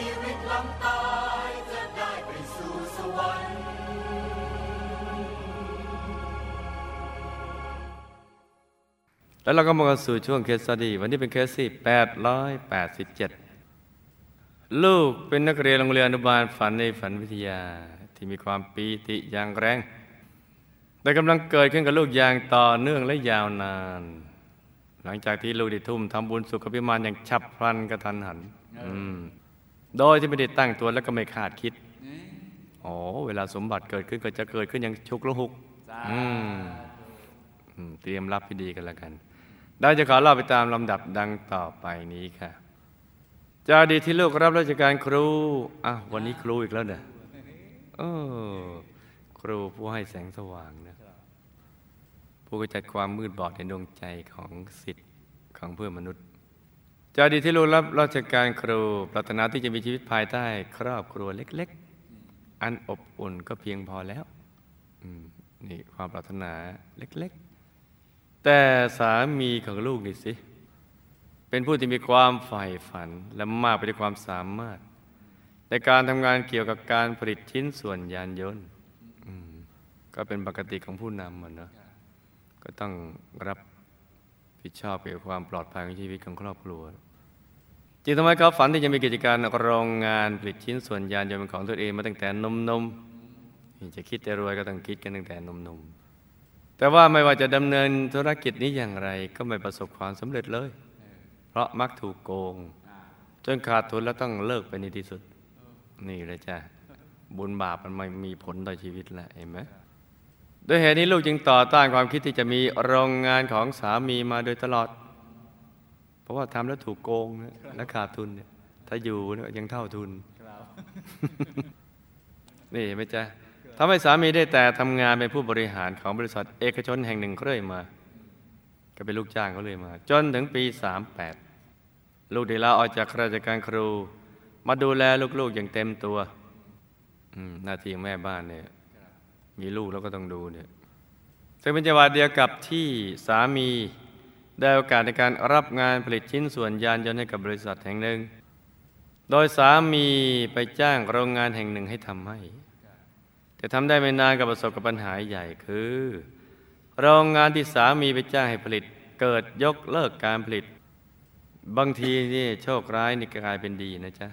ชีวิตหลังตายจะได้ไปสู่สวรรค์ แล้วเราก็มาสู่ช่วงเคสสดี วันนี้เป็นเคสที่887 ลูกเป็นนักเรียนโรงเรียนอนุบาลฝันในฝันวิทยาที่มีความปีติอย่างแรงแต่กำลังเกิดขึ้นกับลูกอย่างต่อเนื่องและยาวนาน หลังจากที่ลูกได้ทุ่มทำบุญสุขพิมานอย่างฉับพลันกระทันหัน อืม โดยที่ไม่ได้ตั้งตัวแล้วก็ไม่คาดคิดอ๋อเวลาสมบัติเกิดขึ้นก็จะเกิดขึ้นอย่างชุกละหุกอืมอืมเตรียมรับให้ดีกันแล้วกันได้จะขอเล่าไปตามลำดับดังต่อไปนี้ค่ะจากอดีตที่ลูกรับราชการครูอะวันนี้ครูอีกแล้วเนี่ยเออครูผู้ให้แสงสว่างนะผู้กระจัดความมืดบอดในดวงใจของสิทธิ์ของเพื่อนมนุษย์ จากอดีที่ลูกรับราชการครู ปรารถนาที่จะมีชีวิตภายใต้ครอบครัวเล็ก ๆ อันอบอุ่นก็เพียงพอแล้วนี่ความปรารถนาเล็ก ๆ แต่สามีของลูกนี่สิ เป็นผู้ที่มีความใฝ่ฝันและมากไปด้วยความสามารถ ในการทำงานเกี่ยวกับการผลิตชิ้นส่วนยานยนต์ก็เป็นปกติของผู้นำเหมันเนาะก็ต้องรับ ผิดชอบเกี่ยวกับความปลอดภัยของชีวิตของครอบครัวจึงทำให้เขาฝันที่จะมีกิจการโรงงานผลิตชิ้นส่วนยานยนต์เป็นของตัวเองมาตั้งแต่นมๆนี่จะคิดจะรวยก็ต้องคิดกันตั้งแต่นมๆแต่ว่าไม่ว่าจะดำเนินธุรกิจนี้อย่างไรก็ไม่ประสบความสำเร็จเลย เพราะมักถูกโกง จนขาดทุนแล้วต้องเลิกไปในที่สุด นี่เลยจ้ะบุญบาปมันไม่มีผลต่อชีวิตแล้วเห็นไหม ด้วยเหตุนี้ลูกจึงต่อต้านความคิดที่จะมีโรงงานของสามีมาโดยตลอด เพราะว่าทำแล้วถูกโกงนะและขาดทุนเนี่ยถ้าอยู่เนี่ยยังเท่าทุนนี่เห็นไหมจ๊ะทำให้สามีได้แต่ทำงานเป็นผู้บริหารของบริษัทเอกชนแห่งหนึ่งเรื่อยมา ก็เป็นลูกจ้างเขาเลยมา จนถึงปี 38 ลูกได้ลาออกจากราชการครู มาดูแลลูกๆอย่างเต็มตัวอืมหน้าที่ของแม่บ้านเนี่ย มีลูกแล้วก็ต้องดูเนี่ยซึ่งเป็นจังหวะเดียวกับที่สามีได้โอกาสในการรับงานผลิตชิ้นส่วนยานยนต์ให้กับบริษัทแห่งหนึ่ง โดยสามีไปจ้างโรงงานแห่งหนึ่งให้ทำให้ แต่ทำได้ไม่นานกับประสบกับปัญหาใหญ่คือ โรงงานที่สามีไปจ้างให้ผลิต เกิดยกเลิกการผลิต บางทีนี่โชคร้ายนี่กลายเป็นดีนะจ๊ะ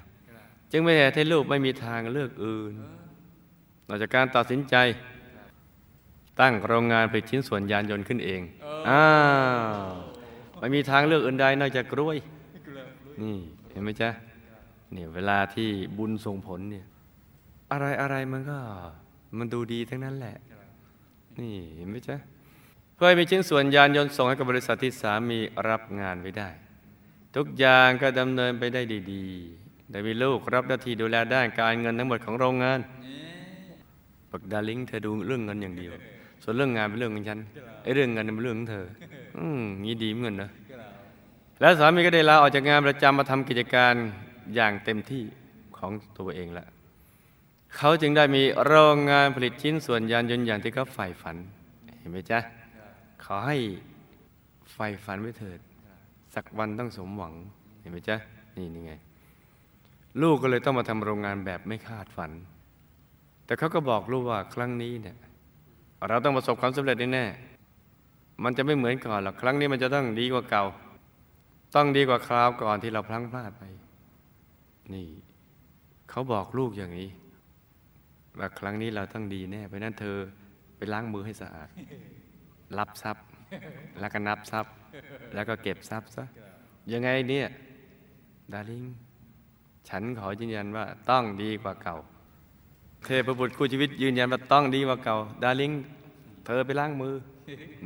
จึงไม่เหตุให้ลูกไม่มีทางเลือกอื่นนอกจากการตัดสินใจ ตั้งโรงงานผลิตชิ้นส่วนยานยนต์ขึ้นเองอ้าวไม่มีทางเลือกอื่นใดนอกจากกล้วย นี่เห็นไหมจ๊ะเนี่ยเวลาที่บุญส่งผลเนี่ย อะไรอะไรมันก็ มันดูดีทั้งนั้นแหละ นี่เห็นไหมจ๊ะเพื่อให้มีชิ้นส่วนยานยนต์ส่งให้กับบริษัทที่สามีรับงานไว้ได้ ทุกอย่างก็ดำเนินไปได้ดีๆได้มีลูกรับหน้าที่ดูแลด้านการเงินทั้งหมดของโรงงานปักดาลิงเธอดูเรื่องเงินอย่างเดียว ส่วนเรื่องงานเป็นเรื่องของฉันไอ้เรื่องเงินเป็นเรื่องของเธอ อืมงี้ดีเหมือนกันนะแล้วสามีก็ได้ลาออกจากงานประจำมาทำกิจการอย่างเต็มที่ของตัวเองละเขาจึงได้มีโรงงานผลิตชิ้นส่วนยานยนต์อย่างที่เขาใฝ่ฝัน เห็นไหมจ๊ะขอให้ใฝ่ฝันไว้เถิด สักวันต้องสมหวัง เห็นไหมจ๊ะนี่นี่ไง ลูกก็เลยต้องมาทำโรงงานแบบไม่คาดฝัน แต่เขาก็บอกลูกว่าครั้งนี้เนี่ย เราต้องประสบความสำเร็จแน่ๆมันจะไม่เหมือนก่อนหรอกครั้งนี้มันจะต้องดีกว่าเก่า ต้องดีกว่าคราวก่อนที่เราพลั้งพลาดไป นี่ เขาบอกลูกอย่างนี้ว่าครั้งนี้เราต้องดีแน่เพราะนั้นเธอไปล้างมือให้สะอาด รับทรัพย์ แล้วก็นับทรัพย์ แล้วก็เก็บทรัพย์ซะยังไงเนี่ย ดาริง ฉันขอยืนยันว่าต้องดีกว่าเก่า เทพบุตรคู่ชีวิตยืนยันว่าต้องดีกว่าเก่า ดาริงเธอไปล้างมือ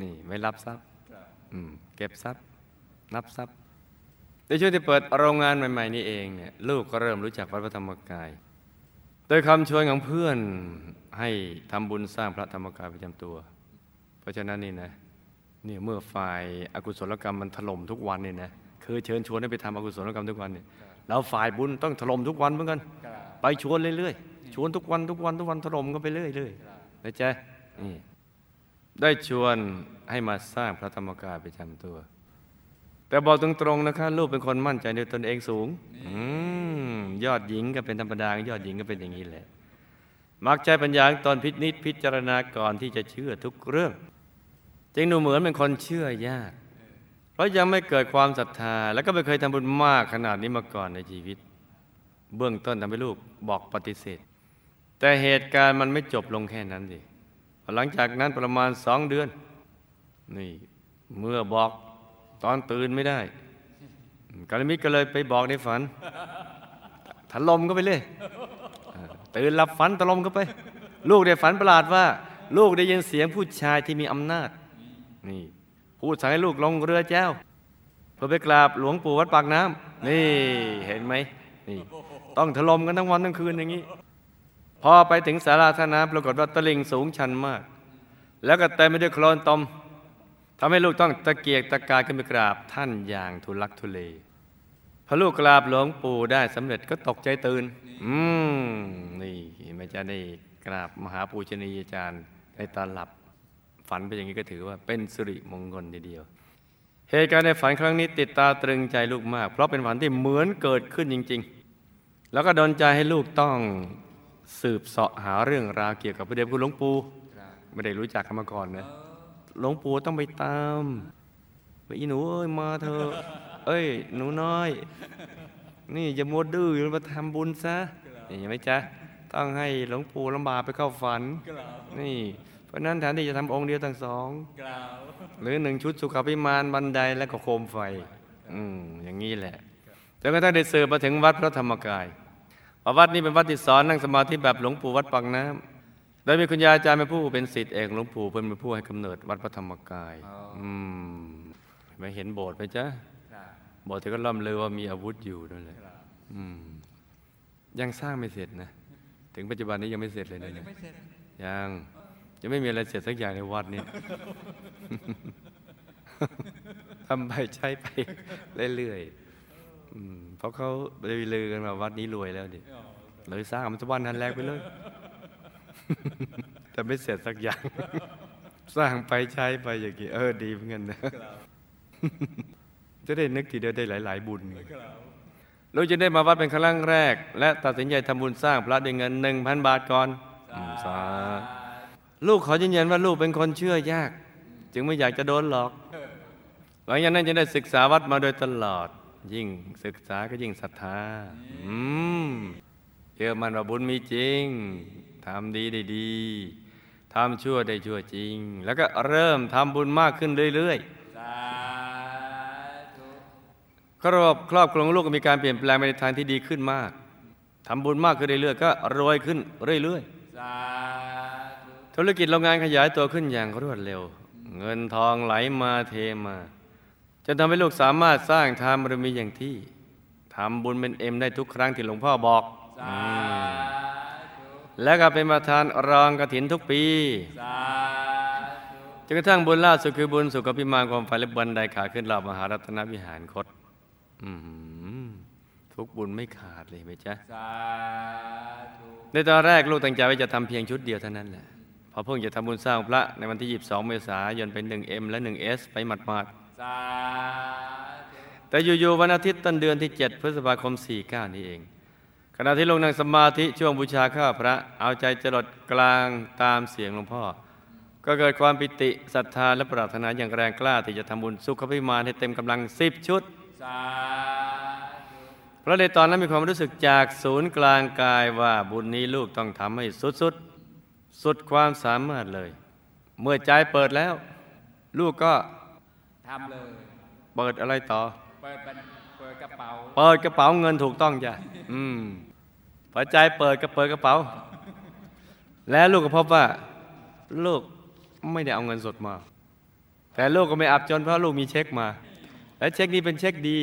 นี่ไม่รับทรัพย์เก็บทรัพย์นับทรัพย์ในช่วงที่เปิดโรงงานใหม่ ๆ นี่เองเนี่ยลูกก็เริ่มรู้จักวัดพระธรรมกาย โดยคำชวนของเพื่อนให้ทำบุญสร้างพระธรรมกายประจำตัว เพราะฉะนั้นนี่นะเนี่ยเมื่อฝ่ายอากุศลกรรมมันถล่มทุกวันเนี่ยนะคือเชิญชวนให้ไปทำอกุศลกรรมทุกวันเนี่ยแล้วฝ่ายบุญต้องถล่มทุกวันเหมือนกัน ไปชวนเรื่อยๆ ชวนทุกวันทุกวันทุกวันถล่มก็ไปเรื่อยๆนะจ๊ะนี่ได้ชวนให้มาสร้างพระธรรมกายประจำตัว แต่บอกตรงๆนะคะลูกเป็นคนมั่นใจในตนเองสูงอมยอดหญิงก็เป็นธรรมดายอดหญิงก็เป็นอย่างนี้แหละ มักใจปัญญาตอนพินิจพิจารณาก่อนที่จะเชื่อทุกเรื่องจึงดูเหมือนเป็นคนเชื่อยาก เพราะยังไม่เกิดความศรัทธา แล้วก็ไม่เคยทำบุญมากขนาดนี้มาก่อนในชีวิต เบื้องต้นทำให้ลูกบอกปฏิเสธ แต่เหตุการณ์มันไม่จบลงแค่นั้นสิหลังจากนั้นประมาณสองเดือน นี่ เมื่อบอกตอนตื่นไม่ได้กาลมิตรก็เลยไปบอกในฝันถลมก็ไปเลยตื่นหลับฝันถลมก็ไป ลูกได้ฝันประหลาดว่า ลูกได้ยินเสียงผู้ชายที่มีอำนาจ นี่พูดสั่งให้ลูกลงเรือแจ้วเพื่อไปกราบหลวงปู่วัดปากน้ำนี่เห็นไหมนี่ ต้องถล่มกันทั้งวันทั้งคืนอย่างนี้ พอไปถึงสาราท่าน้ำปรากฏว่าตลิงสูงชันมาก แล้วก็เต็มไปด้วยโคลนตมทำให้ลูกต้องตะเกียกตะกายขึ้นไปกราบท่านอย่างทุลักทุเลพอลูกกราบหลวงปู่ได้สำเร็จก็ตกใจตื่น อืมนี่ไม่จะได้กราบมหาปูชนียาจารย์ในตอนหลับ ฝันไปอย่างนี้ก็ถือว่าเป็นสิริมงคลทีเดียวเหตุการณ์ในฝันครั้งนี้ติดตาตรึงใจลูกมาก เพราะเป็นฝันที่เหมือนเกิดขึ้นจริง ๆ แล้วก็ดนใจให้ลูกต้อง สืบเสาะหาเรื่องราวเกี่ยวกับพระเดชคุณหลวงปู่ไม่ได้รู้จักกันมาก่อนนะหลวงปู่ต้องไปตามไปอีหนูเอ้ยมาเถอะเอ้ย หนูน้อย นี่จะมัวดื้ออยู่มาทำบุญซะนี่เห็นไหมจ๊ะต้องให้หลวงปู่ลำบากไปเข้าฝัน นี่ เพราะนั้นแทนที่จะทำองค์เดียวทั้งสอง หรือหนึ่งชุดสุขภิมานบันไดและก็โคมไฟ อืมอย่างนี้แหละจนกระทั่งได้สืบมาถึงวัดพระธรรมกาย วัดนี้เป็นวัดที่สอนนั่งสมาธิแบบหลวงปู่วัดปากน้ำโดยมีคุณยายอาจารย์เป็นผู้เป็นศิษย์เอกหลวงปู่เพิ่นเป็นผู้ให้กำเนิดวัดพระธรรมกาย อืมไม่เห็นโบสถ์ไหมจ๊ะโบสถ์ที่ก็ล่ำเลยว่ามีอาวุธอยู่นั่นแหละอืมยังสร้างไม่เสร็จนะ ถึงปัจจุบันนี้ยังไม่เสร็จเลยนะเนี่ยยังจะไม่มีอะไรเสร็จสักอย่างในวัดนี้ทำไปใช้ไปเรื่อยๆ เพราะเขาเลยลือกันว่าวัดนี้รวยแล้วดิเลยสร้างมันจะวันทันแรกไปเลย แต่ไม่เสร็จสักอย่าง สร้างไปใช้ไปอย่างนี้เออดีเหมือนกันนะจะได้นึกทีเดียวได้หลาย ๆ บุญเราจะได้มาวัดเป็นครั้งแรก และตัดสินใจทำบุญสร้างพระด้วยเงินหนึ่งพันบาทก่อนสาลูกขอยืนยันว่าลูกเป็นคนเชื่อยาก จึงไม่อยากจะโดนหลอก หลังจากนั้นจะได้ศึกษาวัดมาโดยตลอด ยิ่งศึกษาก็ยิ่งศรัทธาอืมเชื่อมันว่าบุญมีจริงทำดีได้ดีทำชั่วได้ชั่วจริง แล้วก็เริ่มทำบุญมากขึ้นเรื่อยๆครอบครอบครัวลูกก็มีการเปลี่ยนแปลงไปในทางที่ดีขึ้นมากทำบุญมากขึ้นเรื่อยๆก็รวยขึ้นเรื่อยๆธุรกิจโรงงานขยายตัวขึ้นอย่างรวดเร็ว เงินทองไหลมาเทมา จนทำให้ลูกสามารถสร้างทานบารมีอย่างที่ทำบุญเป็นเอ็มได้ทุกครั้งที่หลวงพ่อบอก และก็เป็นประธานรองกระถินทุกปีจนกระทั่งบุญล่าสุดคือบุญสุขพิมานความฝันและบันไดขาขึ้นรอบมหารัตนวิหารคตทุกบุญไม่ขาดเลยไหมจ๊ะในตอนแรกลูกตั้งใจว่าจะทำเพียงชุดเดียวเท่านั้นแหละพอเพิ่งจะทำบุญสร้างพระในวันที่ 22 เมษายนเป็น 1M และ 1S ไปหมัดๆ แต่อยู่ๆวันอาทิตย์ต้นเดือนที่ 7 พฤษภาคม 49 นี่เอง ขณะที่ลงนั่งสมาธิช่วงบูชาข้าพระเอาใจจรดกลางตามเสียงหลวงพ่อ ก็เกิดความปิติศรัทธาและปรารถนาอย่างแรงกล้าที่จะทำบุญสุขพิมานให้เต็มกำลัง10ชุดเพราะในตอนนั้นมีความรู้สึกจากศูนย์กลางกายว่าบุญนี้ลูกต้องทำให้สุดๆสุดความสามารถเลย เมื่อใจเปิดแล้ว ลูกก็ ทำเลย เปิดอะไรต่อ เปิดเปิดกระเป๋า เปิดกระเป๋าเงินถูกต้องจ้ะอืมพอใจเปิดก็เปิดกระเป๋า แล้วลูกก็พบว่า ลูกไม่ได้เอาเงินสดมา แต่ลูกก็ไม่อับจนเพราะลูกมีเช็คมา และเช็คนี้เป็นเช็คดี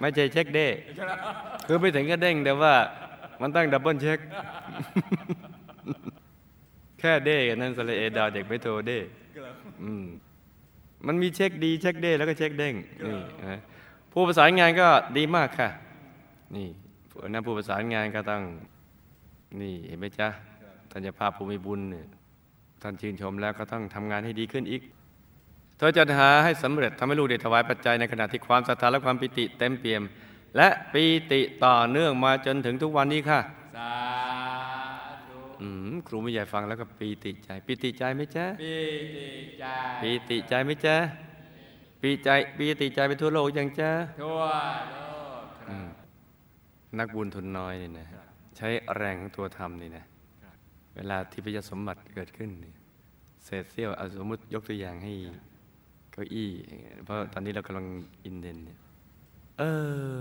ไม่ใช่เช็คเด้ง คือไม่ถึงก็เด้งแต่ว่า มันตั้ง double check แค่เด้กันนั่นสระเอดาวเด็กไม่โทรเด้อืม มันมีเช็คดีเช็คเด้แล้วก็เช็คเด้งนี่นะผู้ประสานงานก็ดีมากค่ะ นี่นะผู้ประสานงานก็ต้องนี่เห็นไหมจ๊ะท่านจะพาภูมิบุญเนี่ยท่านชื่นชมแล้วก็ต้องทำงานให้ดีขึ้นอีกธอจะหาให้สำเร็จทำให้ลูกได้ถวายปัจจัยในขณะที่ความศรัทธาและความปิติเต็มเปี่ยม และปีติต่อเนื่องมาจนถึงทุกวันนี้ค่ะสา ครูไม่ใหญ่ฟังแล้วก็ปีติใจ ปีติใจไหมจ๊ะปีติใจปีติใจไหมจ๊ะปีใจปีติใจไปทั่วโลกยังจ๊ะทั่วโลกคอืรับมนักบุญทุนน้อยนี่นะใช้แรงของตัวธรรมนี่นะเวลาที่พระยาสมบัติเกิดขึ้นนี่เศษเสี้ยวเอาสมมติยกตัวอย่างให้เก้าอี้เพราะตอนนี้เรากำลังอินเดนเนี่ยเออ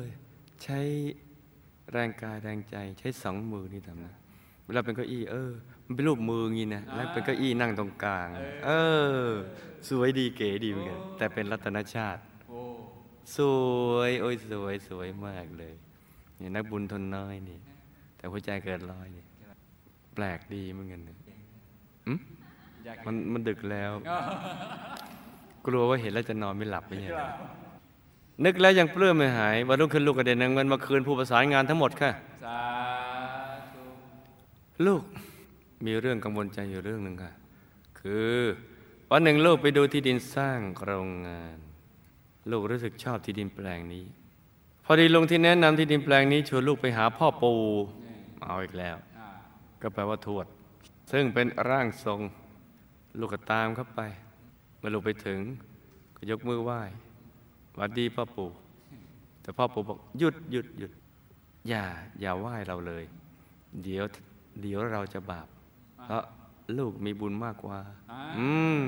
ใช้แรงกายแรงใจใช้สองมือนี่ทำนะเวลาเป็นเก้าอี้เออ มันเป็นรูปมืองี้นะแล้วเป็นเก้าอี้นั่งตรงกลาง เออ สวยดีเก๋ดีเหมือนกันแต่เป็นรัตนชาติโอ้สวยโอ้ยสวยสวยมากเลยนี่นักบุญทนน้อยนี่ แต่หัวใจเกิดลอยนี่แปลกดีเหมือนกันนะอืมอยากมันมันดึกแล้ว กลัวว่าเห็นแล้วจะนอนไม่หลับไม่ใช่เหรอนึกแล้วยังปลื้มไม่หายวันรุ่งขึ้นลูกกระเด็นเอาเงินมาคืนผู้ประสานงานทั้งหมดค่ะสาธุ ลูกมีเรื่องกังวลใจอยู่เรื่องหนึ่งค่ะ คือวันหนึ่งลูกไปดูที่ดินสร้างโรงงาน ลูกรู้สึกชอบที่ดินแปลงนี้ พอดีลุงที่แนะนำที่ดินแปลงนี้ชวนลูกไปหาพ่อปู่เอาอีกแล้ว ก็แปลว่าทวด ซึ่งเป็นร่างทรง ลูกก็ตามเข้าไป เมื่อลูกไปถึง ก็ยกมือไหว้หวัดดีพ่อปู่ แต่พ่อปู่บอกหยุดหยุดหยุดอย่าอย่าไหว้เราเลย เดี๋ยว เดี๋ยวเราจะบาป เพราะลูกมีบุญมากกว่า อืม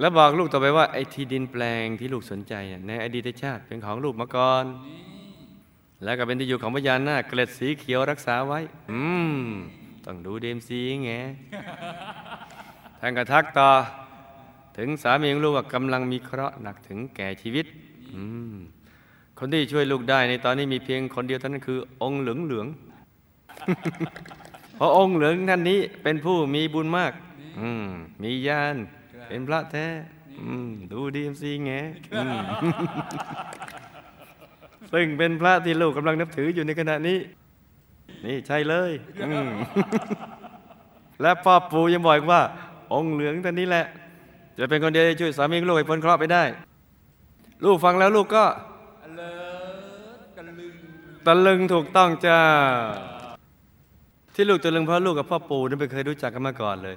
แล้วบอกลูกต่อไปว่าไอ้ที่ดินแปลงที่ลูกสนใจเนี่ยในอดีตชาติเป็นของลูกมาก่อน แล้วก็เป็นที่อยู่ของพญานาคเกล็ดสีเขียวรักษาไว้ อืม ต้องดูเดมซีไงท่านก็ทักต่อ ถึงสามีของลูกว่ากำลังมีเคราะห์หนักถึงแก่ชีวิต อืมคนที่ช่วยลูกได้ในตอนนี้มีเพียงคนเดียวเท่านั้นคือ องค์เหลืองเหลืองๆเพราะองค์เหลืองท่านนี้เป็นผู้มีบุญมาก อืมมีญาณเป็นพระแท้ อืมดูดีมซีไงอืมซึ่งเป็นพระที่ลูกกำลังนับถืออยู่ในขณะนี้ นี่ใช่เลยอืมและพ่อปู่ยังบอกอีกว่า องค์เหลืองท่านนี้แหละ จะเป็นคนเดียวที่ช่วยสามีของลูกให้พ้นเคราะห์ไปได้ ลูกฟังแล้วลูกก็เลิศตะลึงตะลึงถูกต้องจ้า ที่ลูกตะลึงเพราะลูกกับพ่อปู่นั้นไม่เคยรู้จักกันมาก่อนเลย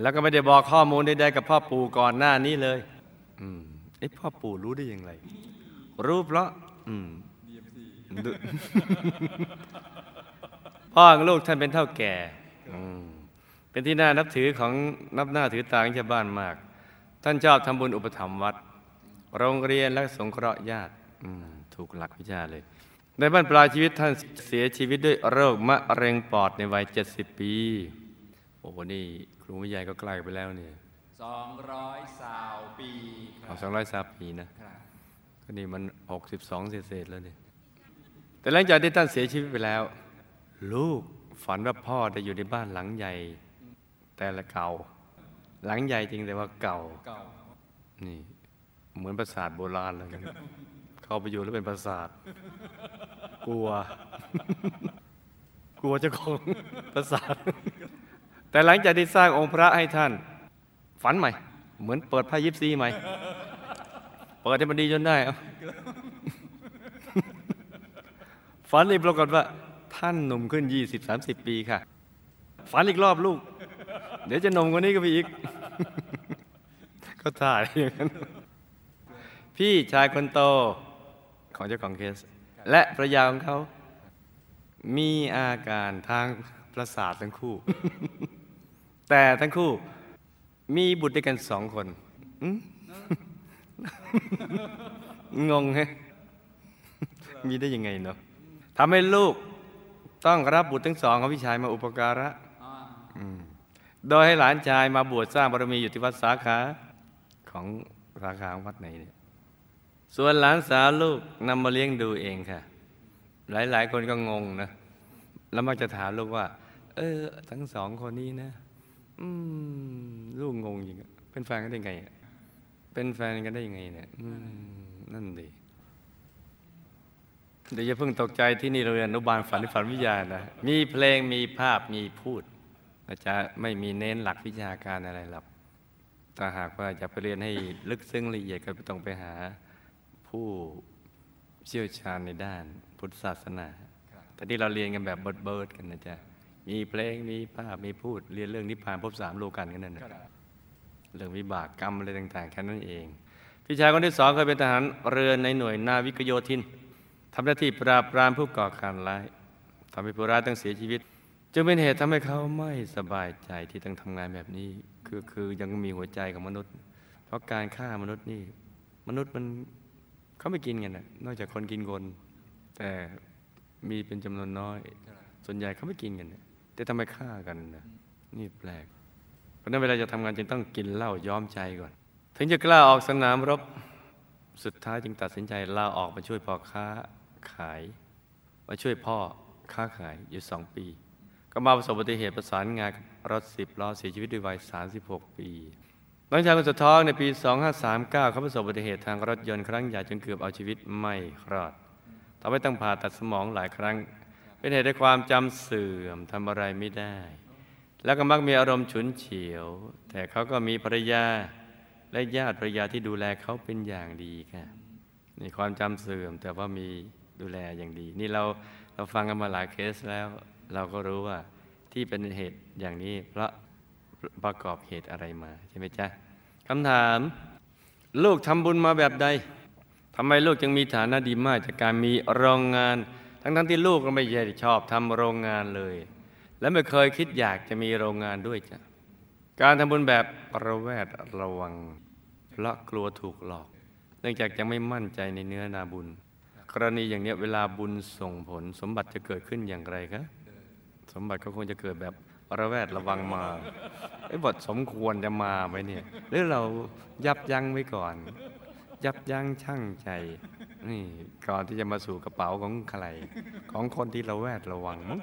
แล้วก็ไม่ได้บอกข้อมูลใดๆกับพ่อปู่ก่อนหน้านี้เลย อืมไอ้พ่อปู่รู้ได้อย่างไร รู้เพราะอืมพ่อของลูกท่านเป็นเท่าแก่อืมเป็นที่น่านับถือของนับหน้าถือตาของชาวบ้านมาก ท่านชอบทำบุญอุปถัมภ์วัด โรงเรียนและสงเคราะห์ญาติอืมถูกหลักวิชาเลย ในบ้านปลายชีวิตท่านเสียชีวิตด้วยโรคมะเร็งปอดในวัย 70 ปี โอ้โห นี่ครูวิใหญ่ก็ใกล้ไปแล้วเนี่ยสองร้อยสาวปีครัเอาบสองร้อยสามปีนะครับก็นี่มัน 62 เศษๆแล้วเนี่ยแต่หลังจากที่ท่านเสียชีวิตไปแล้ว ลูกฝันว่าพ่อได้อยู่ในบ้านหลังใหญ่ แต่ละเก่า หลังใหญ่จริงแต่ว่าเก่าเก่านี่ เหมือนปราสาทโบราณเลยนะ เข้าไปอยู่แล้วเป็นปราสาท กลัว กลัวเจ้าของปราสาท แต่หลังจากที่สร้างองค์พระให้ท่าน ฝันใหม่ เหมือนเปิดไพ่ยิปซีใหม่ เปิดให้มันดีจนได้ฝันอีกปรากฏว่า ท่านหนุ่มขึ้น20 30ปีค่ะ ฝันอีกรอบลูก เดี๋ยวจะหนุ่มกว่านี้ก็ไปอีก ก็ถ่ายอย่างนั้นพี่ชายคนโต ของเจ้าของเคส และภรรยาของเขา มีอาการทางประสาททั้งคู่ แต่ทั้งคู่มีบุตรด้วยกันสองคนงงฮะมีได้ยังไงเนาะทำให้ลูกต้องรับบุตรทั้งสองของพี่ชายมาอุปการะโดยให้หลานชายมาบวชสร้างบารมีอยู่ที่วัดสาขาของสาขาวัดไหนเนี่ย ส่วนหลานสาวลูกนำมาเลี้ยงดูเองค่ะ หลายๆ คนก็งงนะ แล้วมักจะถามลูกว่า เออ ทั้งสองคนนี้นะ อืม ลูกงงจริงเป็นแฟนกันได้ไง เป็นแฟนกันได้ยังไงเนี่ยอืมนั่นดีเดี๋ยวอย่าเพิ่งตกใจที่นี่เราเรียนอนุบาลฝันฝันวิทยานะ มีเพลงมีภาพมีพูดอาจจะไม่มีเน้นหลักวิชาการอะไรหรอกถ้าหากว่าอยากไปเรียนให้ลึกซึ้งละเอียดก็ต้องไปหา ผู้เชี่ยวชาญในด้านพุทธศาสนาแต่ที่เราเรียนกันแบบเบิร์ดๆกันนะจ๊ะ มีเพลง มีภาพ มีพูด เรียนเรื่องนิพพานพบสามโลกันกันนั่นนะเรื่องวิบากกรรมอะไรต่างๆแค่นั้นเอง พี่ชายคนที่สองเคยเป็นทหารเรือในหน่วยนาวิกโยธินทำหน้าที่ปราบปรามผู้ก่อการร้ายทำให้ผู้ร้ายต้องเสียชีวิต จึงเป็นเหตุทำให้เขาไม่สบายใจที่ต้องทำงานแบบนี้ คือคือยังมีหัวใจของมนุษย์ เพราะการฆ่ามนุษย์นี่ มนุษย์มัน เขาไม่กินกันนะนอกจากคนกินคน แต่มีเป็นจำนวนน้อย ส่วนใหญ่เขาไม่กินกันนะแต่ทำไมฆ่ากันนะนี่แปลก เพราะนั้นเวลาจะทำงานจึงต้องกินเหล้าย้อมใจก่อน ถึงจะกล้าออกสนามรบสุดท้ายจึงตัดสินใจลาออกมาช่วยพ่อค้าขาย มาช่วยพ่อค้าขายอยู่สองปี ก็มาประสบอุบัติเหตุประสานงานกับรถสิบล้อเสียชีวิตด้วยวัย 36 ปี หลังจากคนสุดท้องในปี 2539 เขาประสบอุบัติเหตุทางรถยนต์ครั้งใหญ่จนเกือบเอาชีวิตไม่รอดทำให้ต้องผ่าตัดสมองหลายครั้ง เป็นเหตุให้ความจำเสื่อมทำอะไรไม่ได้ แล้วก็มักมีอารมณ์ฉุนเฉียว แต่เขาก็มีภรรยาและญาติภรรยาที่ดูแลเขาเป็นอย่างดีค่ะนี่ความจำเสื่อมแต่ว่ามีดูแลอย่างดี นี่เราเราฟังกันมาหลายเคสแล้ว เราก็รู้ว่าที่เป็นเหตุอย่างนี้เพราะ ประกอบเหตุอะไรมาใช่ไหมจ๊ะคำถาม ลูกทำบุญมาแบบใดทำไมลูกจึงมีฐานะดีมากจากการมีโรงงาน ทั้งทั้งที่ลูกก็ไม่ใช่ชอบทำโรงงานเลย และไม่เคยคิดอยากจะมีโรงงานด้วยจ้ะการทำบุญแบบระแวดระวังเพราะกลัวถูกหลอก เนื่องจากยังไม่มั่นใจในเนื้อนาบุญ กรณีอย่างเนี้ยเวลาบุญส่งผล สมบัติจะเกิดขึ้นอย่างไรครับสมบัติก็คงจะเกิดแบบ ระแวดระวังมาไอ้บทสมควรจะมาไหมเนี่ย หรือเรายับยั้งไว้ก่อน ยับยั้งชั่งใจ นี่ก่อนที่จะมาสู่กระเป๋าของใครของคนที่เราแวดระวังมั้ง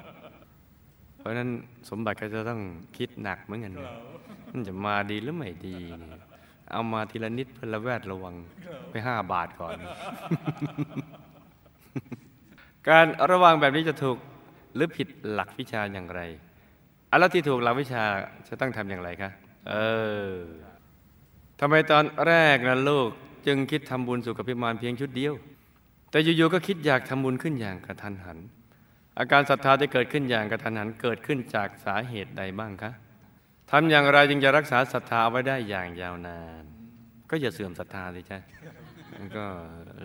เพราะฉะนั้นสมบัติก็จะต้องคิดหนักเหมือนกันนะมันจะมาดีหรือไม่ดีเนี่ยเอามาทีละนิดเพื่อระแวดระวังไปห้าบาทก่อน การระวังแบบนี้จะถูกหรือผิดหลักวิชาอย่างไร อะแล้วที่ถูกหลักวิชาจะต้องทำอย่างไรคะ เออทำไมตอนแรกนะลูก จึงคิดทำบุญสุขภิมานเพียงชุดเดียว แต่อยู่ๆก็คิดอยากทำบุญขึ้นอย่างกระทันหัน อาการศรัทธาที่เกิดขึ้นอย่างกระทันหันเกิดขึ้นจากสาเหตุใดบ้างคะทำอย่างไรจึงจะรักษาศรัทธาไว้ได้อย่างยาวนาน ก็อย่าเสื่อมศรัทธาเลยใช่ก็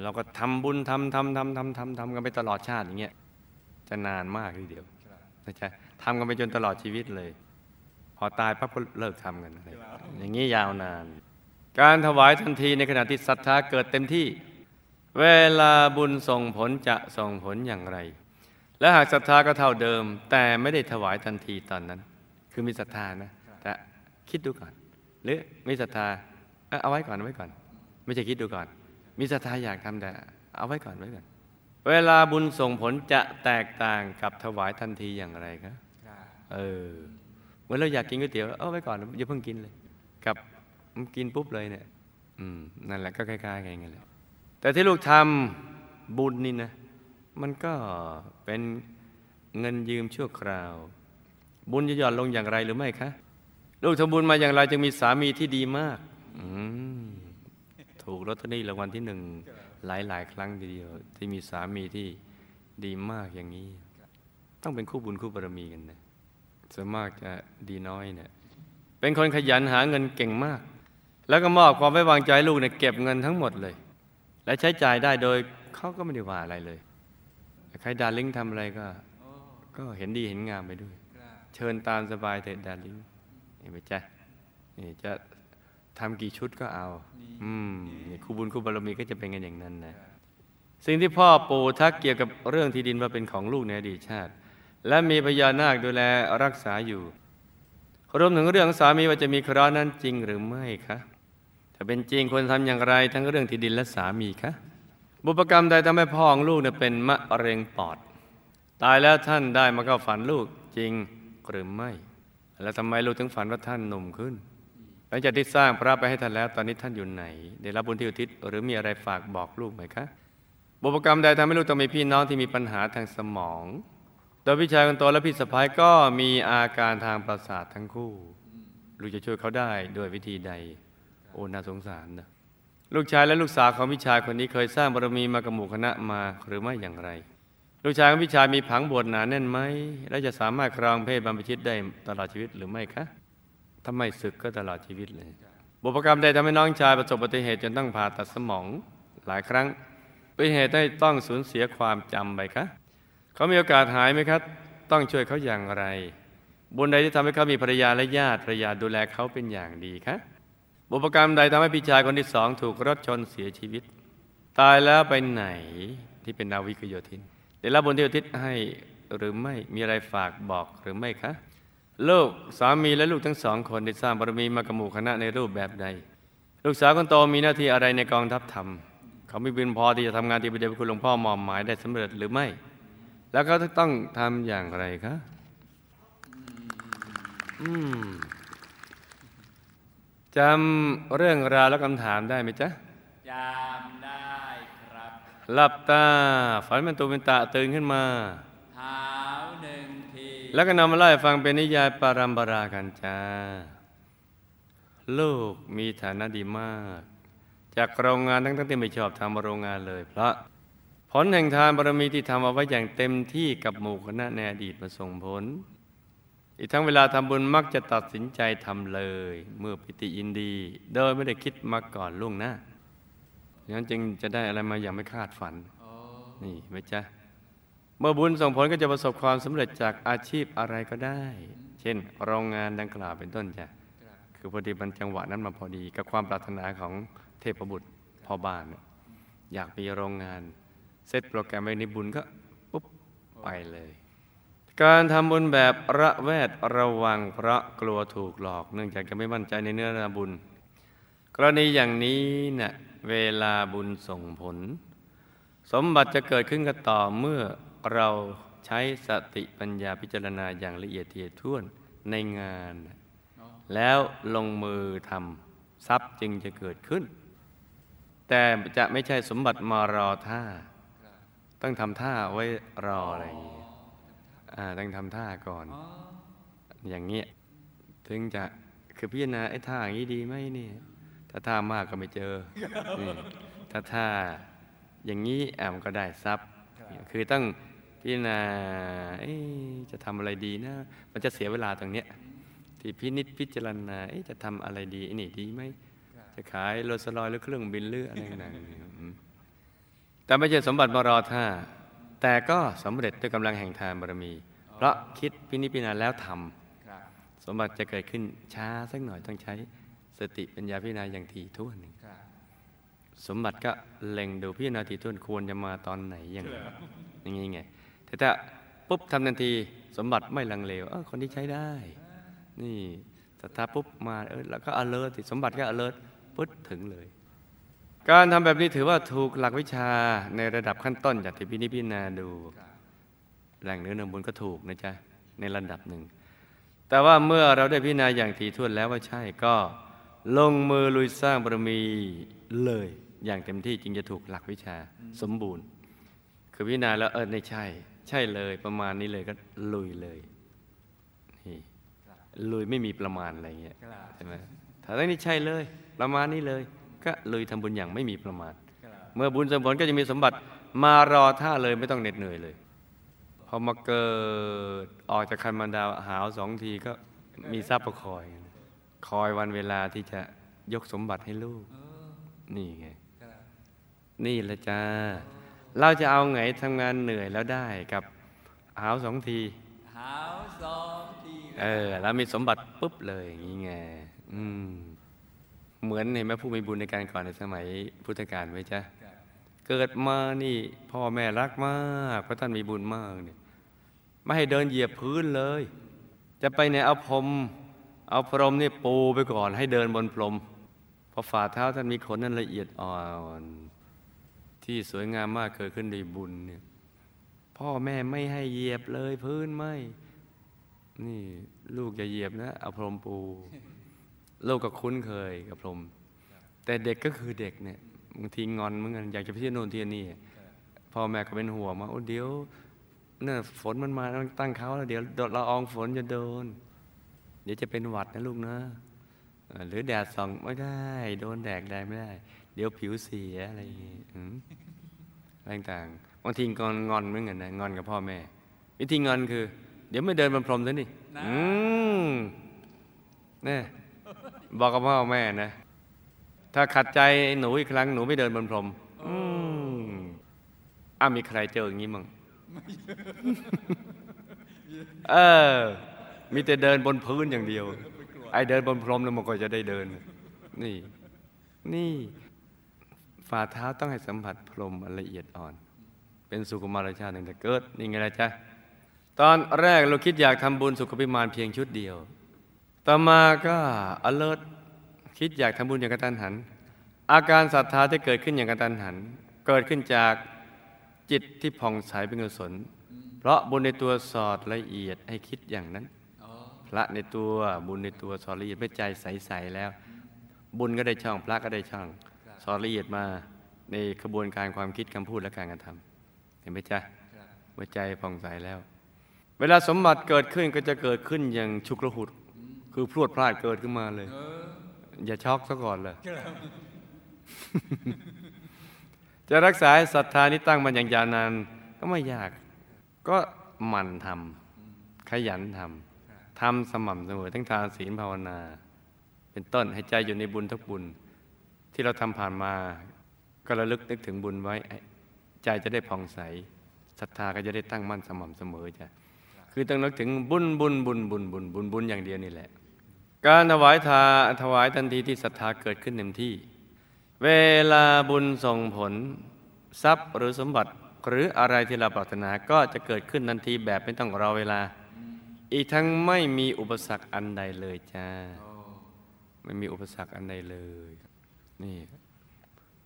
เราก็ทำบุญทำทำทำทำทำทำกันไปตลอดชาติอย่างเงี้ยจะนานมากทีเดียวนะจ๊ะ ทำกันไปจนตลอดชีวิตเลย พอตายปั๊บก็เลิกทำกันเลยอย่างนี้ยาวนาน การถวายทันทีในขณะที่ศรัทธาเกิดเต็มที่ เวลาบุญส่งผลจะส่งผลอย่างไร และหากศรัทธาก็เท่าเดิม แต่ไม่ได้ถวายทันทีตอนนั้น คือมีศรัทธานะแต่คิดดูก่อน หรือมีศรัทธาเอาไว้ก่อนเอาไว้ก่อน ไม่ใช่คิดดูก่อน มีศรัทธาอยากทำแต่เอาไว้ก่อนไว้ก่อนเวลาบุญส่งผลจะแตกต่างกับถวายทันทีอย่างไรครับ เออเหมือนเราอยากกินก๋วยเตี๋ยวเอาไว้ก่อนอย่าเพิ่งกินเลยกับกินปุ๊บเลยเนี่ย อืมนั่นแหละก็คล้ายๆกันอย่างเงี้ยแหละแต่ที่ลูกทำบุญนี่นะ มันก็เป็นเงินยืมชั่วคราว บุญจะหย่อนลงอย่างไรหรือไม่คะลูกทำบุญมาอย่างไรจึงมีสามีที่ดีมากอืมถูกลอตเตอรี่รางวัลที่หนึ่งหลายๆครั้งทีเดียว ที่มีสามีที่ดีมากอย่างนี้ ต้องเป็นคู่บุญคู่บารมีกันนะ ส่วนมากจะดีน้อยเนี่ยเป็นคนขยันหาเงินเก่งมาก แล้วก็มอบความไว้วางใจลูกเนี่ยเก็บเงินทั้งหมดเลย และใช้จ่ายได้โดยเขาก็ไม่ได้ว่าอะไรเลย ใครดาริ่งทำอะไรก็ ก็เห็นดีเห็นงามไปด้วย เชิญตามสบายเถิดดาริ่งเห็นไหมจ๊ะนี่จะทำกี่ชุดก็เอา อืมนี่คู่บุญคู่บารมีก็จะเป็นกันอย่างนั้นนะ สิ่งที่พ่อปู่ทักเกี่ยวกับเรื่องที่ดินว่าเป็นของลูกในอดีตชาติ และมีพญานาคดูแลรักษาอยู่รวมถึงเรื่องสามีว่าจะมีคราะห์นั้นจริงหรือไม่คะถ้าเป็นจริงควรทำอย่างไรทั้งเรื่องที่ดินและสามีคะบุพกรรมใดทำให้พ่อของลูกเนี่ยเป็นมะเร็งปอด ตายแล้วท่านได้มาเข้าฝันลูกจริงหรือไม่ แล้วทำไมลูกถึงฝันว่าท่านหนุ่มขึ้นหลังจากที่สร้างพระไปให้ท่านแล้ว ตอนนี้ท่านอยู่ไหน ได้รับบุญที่อุทิศหรือมีอะไรฝากบอกลูกไหมคะบุพกรรมใดทำให้ลูกต้องมีพี่น้องที่มีปัญหาทางสมอง ดยพี่ชายคนโตและพี่สะพ้ายก็มีอาการทางประสาททั้งคู่ ลูกจะช่วยเขาได้โดยวิธีใด โอ้น่าสงสารนะลูกชายและลูกสาวของพี่ชายคนนี้เคยสร้างบารมีมากับหมู่คณะมาหรือไม่อย่างไร ลูกชายของพี่ชายมีผังบวชหนาแน่นไหมและจะสามารถครองเพศบรรพชิตได้ตลอดชีวิตหรือไม่คะถ้าไม่ศึกก็ตลอดชีวิตเลย บุพกรรมใดทำให้น้องชายประสบอุบัติเหตุจนต้องผ่าตัดสมองหลายครั้งเป็นเหตุให้ต้องสูญเสียความจำไปคะ เขามีโอกาสหายไหมครับ ต้องช่วยเขาอย่างไร บุญใดที่ทำให้เขามีภรรยาและญาติภรรยาดูแลเขาเป็นอย่างดีคะบุพกรรมใดทำให้พี่ชายคนที่สองถูกรถชนเสียชีวิต ตายแล้วไปไหนที่เป็นนาวิกโยธินได้รับบุญที่อุทิศให้หรือไม่มีอะไรฝากบอกหรือไม่คะลูกสามีและลูกทั้งสองคนได้สร้างบารมีมากระหมู่คณะในรูปแบบใด ลูกสาวคนโตมีหน้าที่อะไรในกองทัพธรรม เขามีบุญพอที่จะทำงานที่พระเดชพระคุณหลวงพ่อมอบหมายได้สำเร็จหรือไม่ แล้วเขาต้องทำอย่างไรคะอืมจำเรื่องราวและคำถามได้ไหมจ๊ะจำได้ครับ หลับตา ฝันเป็นตัวเป็นตาตื่นขึ้นมาหาวหนึ่งที แล้วก็นำมาเล่าให้ฟังเป็นนิยายปารัมปรากันจ้า ลูกมีฐานะดีมาก จากโรงงานทั้งทั้งที่ไม่ชอบทำโรงงานเลย เพราะผ ลแห่งทานบารมีที่ทำเอาไว้อย่างเต็มที่กับหมู่คณะในอดีตมาส่งผล อีกทั้งเวลาทำบุญมักจะตัดสินใจทำเลย เมื่อปิติยินดี โดยไม่ได้คิดมาก่อนล่วงหน้าอย่างนั้นจึงจะได้อะไรมาอย่างไม่คาดฝันนี่ไหมจ๊ะเมื่อบุญส่งผลก็จะประสบความสำเร็จจากอาชีพอะไรก็ได้ เช่นโรงงานดังกล่าวเป็นต้นจ้ะคือพอดีมันจังหวะนั้นมาพอดี กับความปรารถนาของเทพบุตรพ่อบ้าน อยากมีโรงงาน เซตโปรแกรมไว้ในบุญก็ปุ๊บไปเลย การทำบุญแบบระแวดระวังเพราะกลัวถูกหลอก เนื่องจากจะไม่มั่นใจในเนื้อนาบุญ กรณีอย่างนี้น่ะเวลาบุญส่งผล สมบัติจะเกิดขึ้นก็ต่อเมื่อเราใช้สติปัญญาพิจารณาอย่างละเอียดถี่ถ้วนในงาน แล้วลงมือทำทรัพย์จึงจะเกิดขึ้น แต่จะไม่ใช่สมบัติมารอท่า ต้องทำท่าไว้รออะไรอย่างเงี้ยอ่าต้องทำท่าก่อนอ๋ออย่างเงี้ยถึงจะคือพิจารณาไอ้ท่าอย่างนี้ดีไหมเนี่ยถ้าท่ามากก็ไม่เจอนี่ถ้าท่าอย่างนี้อะมันก็ได้ทรัพย์คือต้องพิจารณาเอ๊ะจะทำอะไรดีนะ มันจะเสียเวลาตรงเนี้ยที่พินิจพิจารณาเอ๊ะจะทำอะไรดีไอ้นี่ดีไหมจะขายโรลสลอยหรือเครื่องบินหรืออะไรต่างๆอืม แต่ไม่ใช่สมบัติมารอท่าแต่ก็สำเร็จด้วยกำลังแห่งทานบารมี เพราะคิดพินิจพิจารณาแล้วทำครับสมบัติจะเกิดขึ้นช้าสักหน่อยต้องใช้สติปัญญาพิจารณาอย่างถี่ถ้วนหนึ่งครับสมบัติก็เล็งดูพิจารณาถี่ถ้วนควรจะมาตอนไหนอย่างไรอย่างนี้ไงแต่ถ้าปุ๊บทำทันทีสมบัติไม่ลังเลเออคนที่ใช้ได้ นี่ศรัทธาปุ๊บมาเออแล้วก็ alert สิสมบัติก็ alert ปุ๊บถึงเลย การทำแบบนี้ถือว่าถูกหลักวิชาในระดับขั้นต้นจากที่พินิพิจารณาดูแหล่งเนื้อนมบุญก็ถูกนะจ๊ะในระดับหนึ่ง แต่ว่าเมื่อเราได้พิจารณาอย่างถี่ถ้วนแล้วว่าใช่ก็ลงมือลุยสร้างบารมีเลยอย่างเต็มที่จึงจะถูกหลักวิชาสมบูรณ์ คือพิจารณาแล้วเออในใช่ ใช่เลยประมาณนี้เลยก็ลุยเลยนี่ลุยไม่มีประมาณอะไรเงี้ยใช่ไหมถ้าได้นี่ใช่เลย ประมาณนี้เลย ก็ลุยทำบุญอย่างไม่มีประมาณครับเมื่อบุญสมผลก็จะมีสมบัติมารอท่าเลยไม่ต้องเหน็ดเหนื่อยเลย พอมาเกิดออกจากคันมันดาวหาวสองทีก็มีทรัพย์ประคอย คอยวันเวลาที่จะยกสมบัติให้ลูกเออนี่ไงครับนี่แหละจ้า เราจะเอาไงทำงานเหนื่อยแล้วได้กับหาวสองที หาวสองที เออ แล้วมีสมบัติปุ๊บเลยอย่างนี้ไง อืม เหมือนเห็นไหมผู้มีบุญในการก่อนในสมัยพุทธกาลไว้จ้ะครับเกิดมานี่พ่อแม่รักมากเพราะท่านมีบุญมากเนี่ยไม่ให้เดินเหยียบพื้นเลย จะไปในเอาพรม เอาพรมนี่ปูไปก่อนให้เดินบนพรมเพราะฝ่าเท้าท่านมีขนนั้นละเอียดอ่อนที่สวยงามมากเกิดขึ้นด้วยบุญเนี่ยพ่อแม่ไม่ให้เหยียบเลยพื้นไม่ นี่ ลูกอย่าเหยียบนะ เอาพรมปู ลูกก็คุ้นเคยกับพรม แต่เด็กก็คือเด็กเนี่ยบางทีงอนเหมือนกันอยากจะไปเที่ยวโน่นเที่ยวนี่พ่อแม่ก็เป็นห่วงมาโอ้เดี๋ยวเนี่ยฝนมันมาต้องตั้งเขาแล้วเดี๋ยวเราอองฝนจะโดน เดี๋ยวจะเป็นหวัดนะลูกนะเอ่อหรือแดดส่องไม่ได้ โดนแดดแดดไม่ได้ เดี๋ยวผิวเสียอะไรอย่างงี้อืมอะไรต่างๆบางทีงอนงอนเหมือนกันนะงอนกับพ่อแม่ วิธีงอนคือ เดี๋ยวไม่เดินบนพรมซะนี่นะอืมเนี่ย บอกกับพ่อแม่นะ ถ้าขัดใจหนูอีกครั้งหนูไม่เดินบนพรมอืมอ้ามีใครเจออย่างนี้มั้งเออ มีแต่เดินบนพื้นอย่างเดียว ไอ้เดินบนพรมแล้วมันก็จะได้เดิน นี่ นี่ฝ่าเท้าต้องให้สัมผัสพรมอันละเอียดอ่อน เป็นสุกุมารชาติหนึ่งแต่เกิด นี่ไงล่ะจ๊ะ ตอนแรกเราคิดอยากทำบุญสุขภิมานเพียงชุดเดียว ต่อมาก็ alert คิดอยากทำบุญอย่างกระตันหัน อาการศรัทธาที่เกิดขึ้นอย่างกระตันหัน เกิดขึ้นจากจิตที่ผ่องใสเป็นกุศล เพราะบุญในตัวสอดละเอียดให้คิดอย่างนั้นอ๋อพระในตัวบุญในตัวสอดละเอียดไม่ใจใสๆแล้ว บุญก็ได้ช่องพระก็ได้ช่องสอดละเอียดมาในกระบวนการความคิดคำพูดและการกระทำเห็นไหมจ๊ะครับหัวใจผ่องใสแล้ว เวลาสมบัติเกิดขึ้นก็จะเกิดขึ้นอย่างฉุกระหุด คือพรวดพลาดเกิดขึ้นมาเลยเอออย่าช็อกซะก่อนเลยครับจะรักษาให้ศรัทธานี้ตั้งมันอย่างยาวนานก็ไม่ยาก ก็หมั่นทำขยันทำทำสม่ำเสมอทั้งทานศีลภาวนา เป็นต้นให้ใจอยู่ในบุญทุกบุญ ที่เราทำผ่านมาก็ระลึกนึกถึงบุญไว้ ใจจะได้ผ่องใสศรัทธาก็จะได้ตั้งมั่นสม่ำเสมอจ้ะคือต้องนึกถึงบุญบุญบุญบุญบุญบุญบุญอย่างเดียวนี่แหละ การถวายทาถวายทันทีที่ศรัทธาเกิดขึ้นเต็มที่ เวลาบุญส่งผล ทรัพย์หรือสมบัติหรืออะไรที่เราปรารถนาก็จะเกิดขึ้นทันทีแบบไม่ต้องรอเวลา อีกทั้งไม่มีอุปสรรคอันใดเลยจ้าไม่มีอุปสรรคอันใดเลยนี่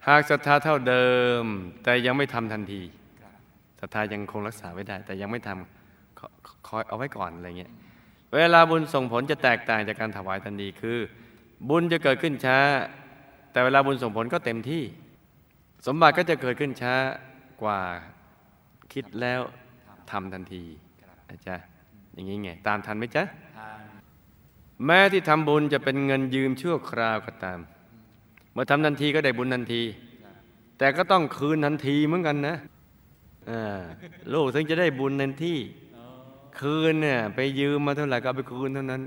หากศรัทธาเท่าเดิม แต่ยังไม่ทำทันทีศรัทธายังคงรักษาไว้ได้ แต่ยังไม่ทำคอยเอาไว้ก่อนอะไรเงี้ย เวลาบุญส่งผลจะแตกต่างจากการถวายทันทีคือ บุญจะเกิดขึ้นช้า แต่เวลาบุญส่งผลก็เต็มที่ สมบัติก็จะเกิดขึ้นช้ากว่าคิดแล้วทำทันทีนะจ๊ะอย่างนี้ไงตามทันไหมจ๊ะแม้ที่ทำบุญจะเป็นเงินยืมชั่วคราวก็ตาม เมื่อทำทันทีก็ได้บุญทันที แต่ก็ต้องคืนทันทีเหมือนกันนะอ่าลูกถึงจะได้บุญทันที คืนเนี่ยไปยืมมาเท่าไหร่ก็เอาไปคืนเท่านั้น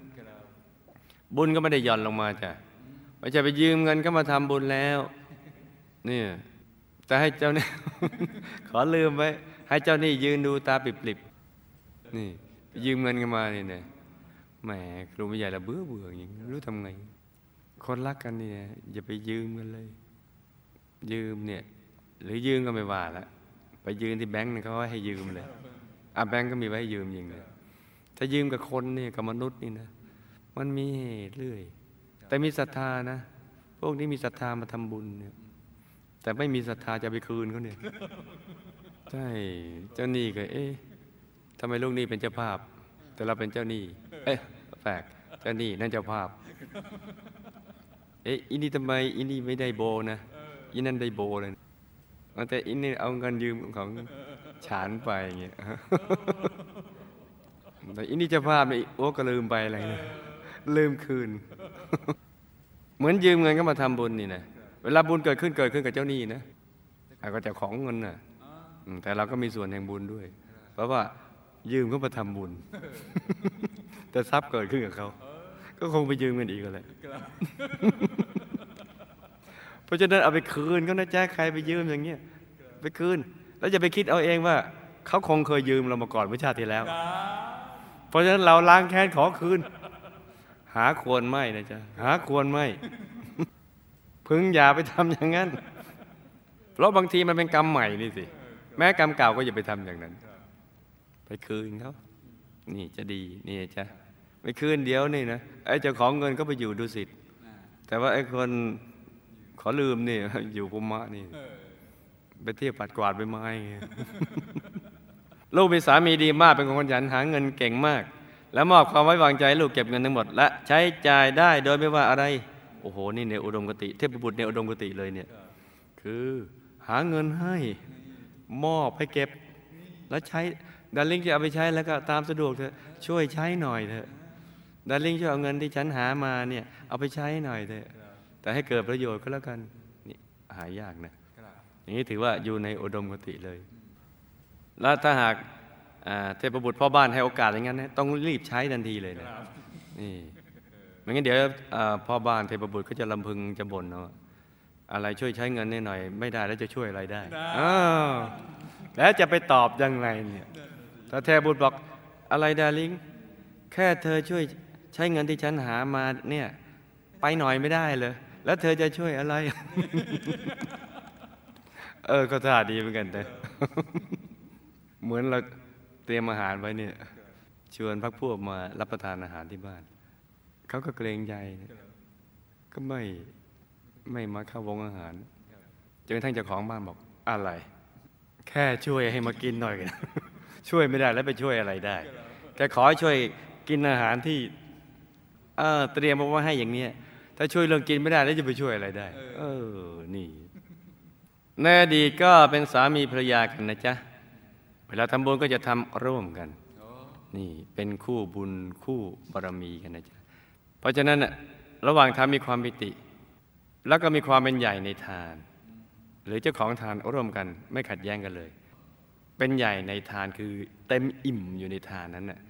บุญก็ไม่ได้หย่อนลงมาจ้ะไม่ใช่ไปยืมเงินก็มาทำบุญแล้วเนี่ยแต่ให้เจ้านี่ขอลืมไว้ให้เจ้านี่ยืนดูตาปริบๆนี่ไปยืมเงินกันมาเนี่ยนะแหมครูไม่ใหญ่ละเบื่อเบื่ออย่างนี้รู้ทำไง คนรักกันเนี่ยอย่าไปยืมกันเลย ยืมเนี่ย หรือยืมก็ไม่ว่าละไปยืมที่แบงก์นี่เขาให้ยืมเลย อะแบงก์ก็มีไว้ให้ยืมยิงเลยถ้ายืมกับคนนี่กับมนุษย์นี่นะ มันมีเหตุเรื่อย แต่มีศรัทธานะ พวกนี้มีศรัทธามาทำบุญเนี่ย แต่ไม่มีศรัทธาจะไปคืนเขาเนี่ย ใช่ เจ้าหนี้ก็ เอ๊ะทำไมลูกหนี้เป็นเจ้าภาพ แต่เราเป็นเจ้าหนี้ เอ๊ะแปลกเจ้าหนี้นั่นเจ้าภาพ เอ๊ะอินี่ทำไมอินี่ไม่ได้โบนะอินั่นได้โบเลยแต่อินี่เอาเงินยืมของ ฉานไปอย่างเงี้ยแต่อินี่จ้าภาพนี่โอ้ก็ลืมไปอะไรเนี่ยลืมคืน เหมือนยืมเงินก็มาทำบุญนี่นะเวลาบุญเกิดขึ้นเกิดขึ้นกับเจ้าหนี้นะอะก็จ้าของเงินน่ะแต่เราก็มีส่วนแห่งบุญด้วย เพราะว่ายืมเขามาทำบุญ แต่ทรัพย์เกิดขึ้นกับเขาก็คงไปยืมเงินอีกและครับเพราะฉะนั้นเอาไปคืนเขานะจ๊ะใครไปยืมอย่างเงี้ยไปคืน แล้วจะไปคิดเอาเองว่าเขาคงเคยยืมเรามาก่อนเมื่อชาติที่แล้วครับเพราะฉะนั้นเราล้างแค้นขอคืน หาควรไม่นะจ๊ะหาควรไม่ พึงอย่าไปทำอย่างนั้น เพราะบางทีมันเป็นกรรมใหม่นี่สิ แม้กรรมเก่าก็อย่าไปทำอย่างนั้น ไปคืนเขานี่จะดีนี่จ้ะไปคืนเดียวนี่นะไอ้เจ้าของเงินก็ไปอยู่ดุสิตอ่าแต่ว่าไอ้คนขอลืมนี่อยู่ภูมะนี่เออ ไปเที่ยวปัดกวาดใบไม้ไงลูกมีสามีดีมากเป็นคนขยันหาเงินเก่งมาก แล้วมอบความไว้วางใจให้ลูกเก็บเงินทั้งหมด และใช้จ่ายได้โดยไม่ว่าอะไร โอ้โห นี่ในอุดมคติ เทพบุตรในอุดมคติเลยเนี่ย คือหาเงินให้มอบให้เก็บ แล้วใช้ดันลิงจะเอาไปใช้แล้วก็ตามสะดวกเถอะช่วยใช้หน่อยเถอะดาริ่งช่วยเอาเงินที่ฉันหามาเนี่ยเอาไปใช้หน่อยเถอะแต่ให้เกิดประโยชน์ก็แล้วกันนี่หายากนะ อย่างนี้ถือว่าอยู่ในอุดมคติเลย แล้วถ้าหากอ่าเทพบุตรพ่อบ้านให้โอกาสอย่างนั้นนะต้องรีบใช้ทันทีเลยนะนี่ไม่งั้นเดี๋ยวอ่าพ่อบ้านเทพบุตรก็จะลำพึงจะบ่นเนาะอะไรช่วยใช้เงินนิดหน่อย ไม่ได้แล้วจะช่วยอะไรได้อ้าวแล้วจะไปตอบยังไงเนี่ยถ้าเทพบุตรบอกอะไรดาริงแค่เธอช่วยใช้เงินที่ฉันหามาเนี่ย ไปหน่อยไม่ได้เลยแล้วเธอจะช่วยอะไร เออ ก็ท่าดีเหมือนกันแต่เหมือนเราเตรียมอาหารไว้เนี่ย ชวนพักพวกมารับประทานอาหารที่บ้าน เขาก็เกรงใจ ก็ไม่ไม่มาเข้าวงอาหารจนกระทั่งเจ้าของบ้านบอกอะไร แค่ช่วยให้มากินหน่อยกันช่วยไม่ได้แล้วไปช่วยอะไรได้แค่ขอให้ช่วยกินอาหารที่เออเตรียมมาว่าให้อย่างเนี้ยถ้าช่วยเรื่องกินไม่ได้แล้วจะไปช่วยอะไรได้ เออนี่ ในอดีตก็เป็นสามีภรรยากันนะจ๊ะ เวลาทำบุญก็จะทำร่วมกัน นี่เป็นคู่บุญคู่บารมีกันนะจ๊ะ เพราะฉะนั้นน่ะระหว่างทำมีความปิติ แล้วก็มีความเป็นใหญ่ในทาน หรือเจ้าของทานร่วมกัน ไม่ขัดแย้งกันเลย เป็นใหญ่ในทานคือเต็มอิ่มอยู่ในทานนั้นน่ะ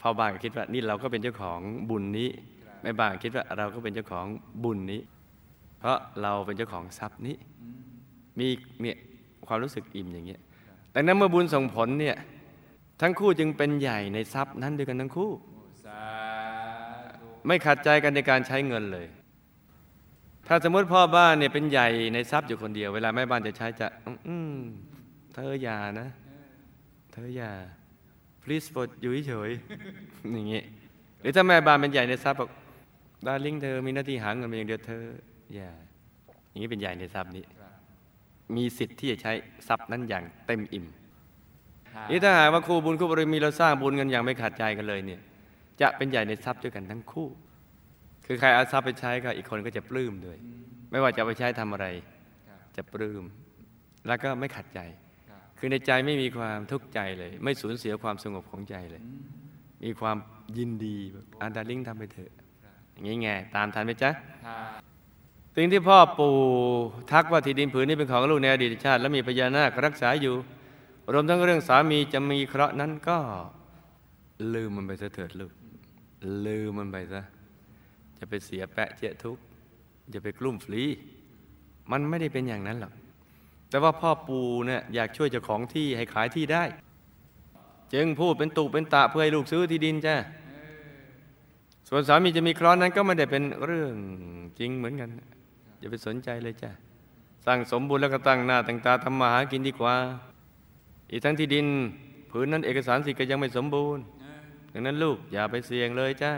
พ่อบ้านก็คิดว่านี่เราก็เป็นเจ้าของบุญนี้แม่บ้านก็คิดว่าเราก็เป็นเจ้าของบุญนี้ เพราะเราเป็นเจ้าของทรัพย์นี้ มีเนี่ยความรู้สึกอิ่มอย่างเงี้ยแต่นั้นเมื่อบุญส่งผลเนี่ยทั้งคู่จึงเป็นใหญ่ในทรัพย์นั้นด้วยกันทั้งคู่ ไม่ขัดใจกันในการใช้เงินเลย ถ้าสมมติพ่อบ้านเนี่ยเป็นใหญ่ในทรัพย์อยู่คนเดียวเวลาแม่บ้านจะใช้จะอืมเธออย่านะ เธออย่า please ปลดอยู่เฉยอย่างเงี้ยหรือถ้าแม่บ้านเป็นใหญ่ในทรัพย์บอกดาริ่งเธอมีหน้าที่หาเงินมาอย่างเดียวเธออย่าอย่างนี้เป็นใหญ่ในทรัพย์นี้ มีสิทธิ์ที่จะใช้ทรัพย์นั้นอย่างเต็มอิ่มนี่ถ้าหากว่าคู่บุญคู่บารมีเราสร้างบุญกันอย่างไม่ขาดใจกันเลยเนี่ยจะเป็นใหญ่ในทรัพย์ด้วยกันทั้งคู่ คือใครเอาทรัพย์ไปใช้ก็อีกคนก็จะปลื้มด้วย ไม่ว่าจะเอาไปใช้ทำอะไร จะปลื้ม แล้วก็ไม่ขัดใจ คือในใจไม่มีความทุกข์ใจเลย ไม่สูญเสียความสงบของใจเลย มีความยินดีแบบอันดาริ่งทำไปเถอะอย่างนี้ไงตามทันไหมจ๊ะค่ะ สิ่งที่พ่อปู่ทักว่าที่ดินผืนนี้เป็นของลูกในอดีตชาติ และมีพญานาครักษาอยู่ รวมทั้งเรื่องสามีจะมีเคราะห์นั้นก็ลืมมันไปซะเถิดลูก ลืมมันไปซะจะไปเสียแปะเจ๊ะทุกจะไปกลุ้มฟรี มันไม่ได้เป็นอย่างนั้นหรอก แต่ว่าพ่อปู่เนี่ยอยากช่วยเจ้าของที่ให้ขายที่ได้ จึงพูดเป็นตุเป็นตะเพื่อให้ลูกซื้อที่ดินจ้ะส่วนสามีจะมีเคราะห์นั้นก็ไม่ได้เป็นเรื่องจริงเหมือนกัน อย่าไปสนใจเลยจ้ะสร้างสมบูรณ์แล้วก็ตั้งหน้าตั้งตาทำมาหากินดีกว่า อีกทั้งที่ดินผืนนั้นเอกสารสิทธิ์ก็ยังไม่สมบูรณ์ดังนั้นลูกอย่าไปเสี่ยงเลยจ้า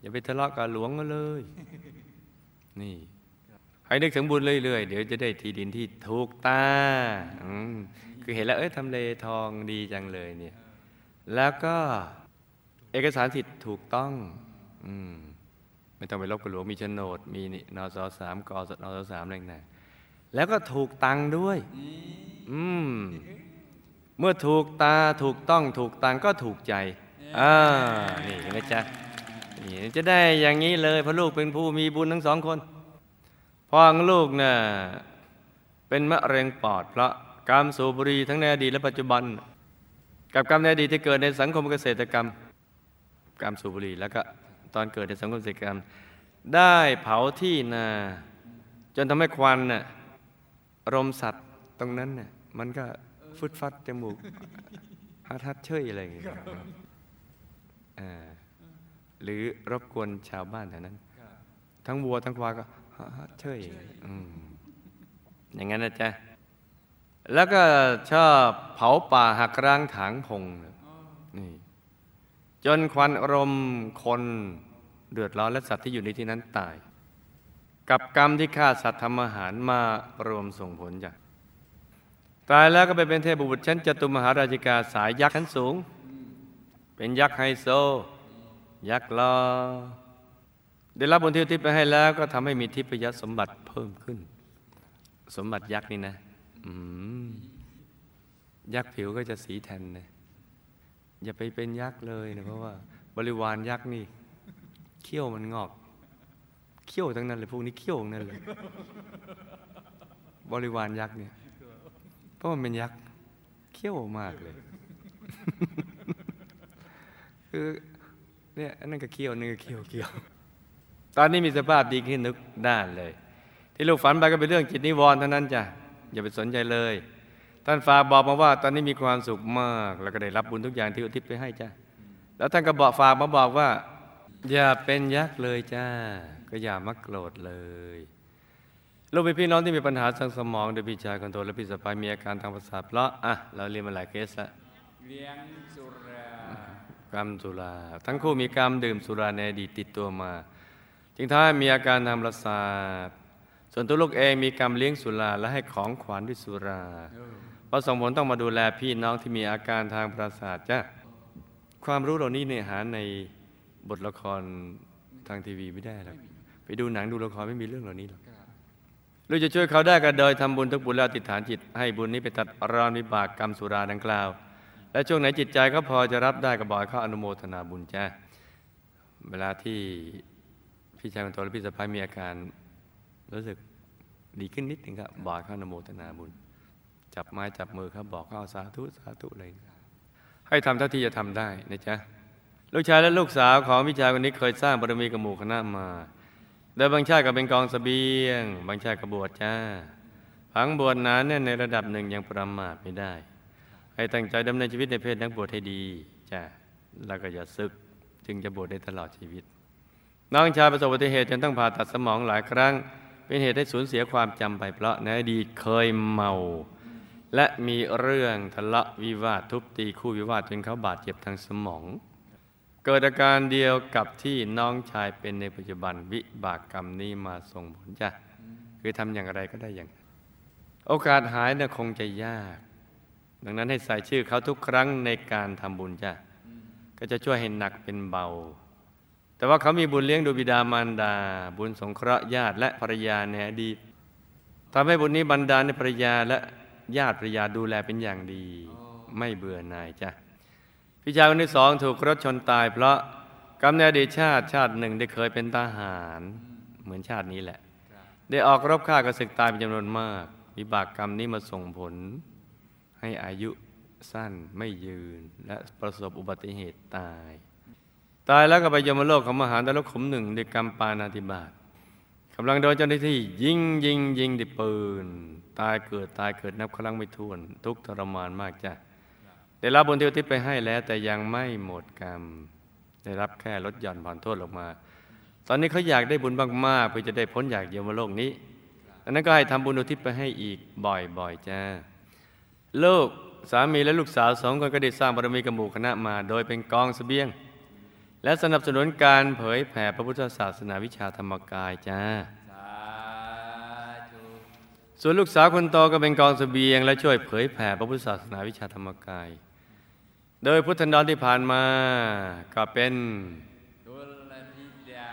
อย่าไปทะเลาะกับหลวงกันเลย นี่ให้นึกถึงบุญเรื่อยๆ เดี๋ยวจะได้ที่ดินที่ถูกตาคือเห็นแล้วเอ้ยทำเลทองดีจังเลยเนี่ย แล้วก็เอกสารสิทธิ์ถูกต้อง อืม ไม่ต้องไปลบกับหลวงมีโฉนด มีนี่นสสามกสนสสามอะไรต่างแล้วก็ถูกตังด้วย อืม เมื่อถูกตาถูกต้องถูกตังก็ถูกใจอ่านี่นไหมจ๊ะนี่จะได้อย่างนี้เลยพระลูกเป็นผู้มีบุญทั้งสองคนพ่อของลูกน่ะเป็นมะเร็งปอด เพราะกรรมสูบบุหรี่ทั้งในอดีตและปัจจุบัน กับกรรมในอดีตที่เกิดในสังคมเกษตรกรรม กรรมสูบบุหรี่แล้วก็ ตอนเกิดในสังคมเกษตรกรรม ได้เผาที่นา จนทำให้ควันน่ะรมสัตว์ตรงนั้นน่ะมันก็ฟุดฟัดจมูกฮัดฮัดเชยอะไรอย่างเงี้ยหรือรบกวนชาวบ้านแถวนั้น ทั้งวัวทั้งควายก็ฮัดฮัดเชยอืมอย่างนั้นนะจ๊ะแล้วก็ชอบเผาป่าหักร้างถางพงนี่ จนควันรมคนเดือดร้อนและสัตว์ที่อยู่ในที่นั้นตาย กับกรรมที่ฆ่าสัตว์ทำอาหารมารวมส่งผลจ้ะตายแล้วก็ไปเป็นเทพบุตรชั้นจตุมหาราชิกาสายยักษ์ชั้นสูง เป็นยักษ์ไฮโซ ยักษ์ลอได้รับบุญที่อุทิศไปให้แล้วก็ทำให้มีทิพยสมบัติเพิ่มขึ้น สมบัติยักษ์นี่นะอืยักษ์ผิวก็จะสีแทนนะ อย่าไปเป็นยักษ์เลยนะเพราะว่า บริวารยักษ์นี่เขี้ยวมันงอกเขี้ยวทั้งนั้นเลยพวกนี้เขี้ยวทั้งนั้นเลย บริวารยักษ์เนี่ย เพราะมันเป็นยักษ์เขี้ยวมากเลย คือเนี่ยนนั้นก็เขี้ยวนี่ก็เขี้ยวเขี้ยว ตอนนี้มีสภาพดีขึ้นทุกด้านเลย ที่ลูกฝันไปก็เป็นเรื่องจิตนิวรณ์เท่านั้นจ้ะอย่าไปสนใจเลย ท่านฝากบอกมาว่า ตอนนี้มีความสุขมาก แล้วก็ได้รับบุญทุกอย่างที่อุทิศไปให้จ้ะแล้วท่านก็บอกฝากมาบอกว่า อย่าเป็นยักษ์เลยจ้า ก็อย่ามักโกรธเลยลูกเป็นพี่น้องที่มีปัญหาทางสมองโดยพี่ชายคนโตและพี่สะพ้ายมีอาการทางประสาทเพราะอะเราเรียนมาหลายเคสแล้วเลี้ยงสุรากรรมสุรา ทั้งคู่มีกรรมดื่มสุราในอดีตติดตัวมา จึงทำให้มีอาการทางประสาทส่วนตัวลูกเองมีกรรมเลี้ยงสุราและให้ของขวัญด้วยสุรา เพราะส่งผลต้องมาดูแลพี่น้องที่มีอาการทางประสาทจ้ะความรู้เหล่านี้เนี่ยหาในบทละครทางทีวีไม่ได้หรอกไปดูหนังดูละครไม่มีเรื่องเหล่านี้หรอกเราจะช่วยเขาได้ก็โดยทำบุญทุกบุญแล้วอธิษฐานจิต ให้บุญนี้ไปตัดรอนวิบากกรรมสุราดังกล่าว และช่วงไหนจิตใจเขาพอจะรับได้ก็บอกให้เขาอนุโมทนาบุญจ้าเวลาที่พี่ชายคนโตและพี่สะพ้ายมีอาการรู้สึกดีขึ้นนิดหนึ่งก็บอกให้เขาอนุโมทนาบุญ จับไม้จับมือเขาบอกเขาเอาสาธุสาธุเลยให้ทำเท่าที่จะทำได้นะจ๊ะลูกชายและลูกสาวของพี่ชายคนนี้เคยสร้างบารมีกับหมู่คณะมา โดยบางชาติก็เป็นกองเสบียง บางชาติก็บวชจ้าผังบวชนั้นเนี่ยในระดับหนึ่งยังประมาทไม่ได้ ให้ตั้งใจดำเนินชีวิตในเพศนักบวชให้ดีจ้ะแล้วก็อย่าซึกจึงจะบวชได้ตลอดชีวิต น้องชายประสบอุบัติเหตุจนต้องผ่าตัดสมองหลายครั้ง เป็นเหตุให้สูญเสียความจำไปเพราะในอดีตเคยเมา และมีเรื่องทะเลาะวิวาททุบตีคู่วิวาทจนเขาบาดเจ็บทางสมอง เกิดอาการเดียวกับที่น้องชายเป็นในปัจจุบันวิบากกรรมนี้มาส่งผลจ้ะคือทำอย่างไรก็ได้อย่าง โอกาสหายเนี่ยคงจะยาก ดังนั้นให้ใส่ชื่อเขาทุกครั้งในการทำบุญจ้ะก็จะช่วยให้หนักเป็นเบา แต่ว่าเขามีบุญเลี้ยงดูบิดามารดา บุญสงเคราะห์ญาติและภรรยาในอดีตทำให้บุญนี้บรรดาในภรรยาและ ญาติภรรยาดูแลเป็นอย่างดี ไม่เบื่อหน่ายจ้ะพี่ชายคนที่สองถูกรถชนตาย เพราะกรรมในอดีชาติชาติหนึ่งได้เคยเป็นทหาร เหมือนชาตินี้แหละ ได้ออกรบฆ่ากระสึกตายเป็นจำนวนมาก วิบากกรรมนี้มาส่งผล ให้อายุสั้นไม่ยืนและประสบอุบัติเหตุตาย ตายแล้วก็ไปยมโลกของมหาดลกขุมหนึ่งด้วยกรรมปานาธิบาตกำลังโดนเจ้าหน้าที่ยิงยิงยิงด้วยปืน ตายเกิดตายเกิดนับครั้งไม่ถ้วน ทุกทรมานมากจ้ะได้รับบุญที่อุทิศไปให้แล้วแต่ยังไม่หมดกรรม ได้รับแค่ลดหย่อนผ่อนโทษลงมา ตอนนี้เขาอยากได้บุญมากๆเพื่อจะได้พ้นจากเยียมโลกนี้ดังนั้นก็ให้ทำบุญอุทิศไปให้อีกบ่อยๆจ้าลูกสามีและลูกสาวสองคนก็ได้สร้างบารมีกับหมู่คณะมา โดยเป็นกองเสบียง และสนับสนุนการเผยแผ่พระพุทธศาสนาวิชาธรรมกายจ้า ส่วนลูกสาวคนโตก็เป็นกองเสบียง และช่วยเผยแผ่พระพุทธศาสนาวิชาธรรมกาย โดยพุทธันดรที่ผ่านมาก็เป็นกุลธิดา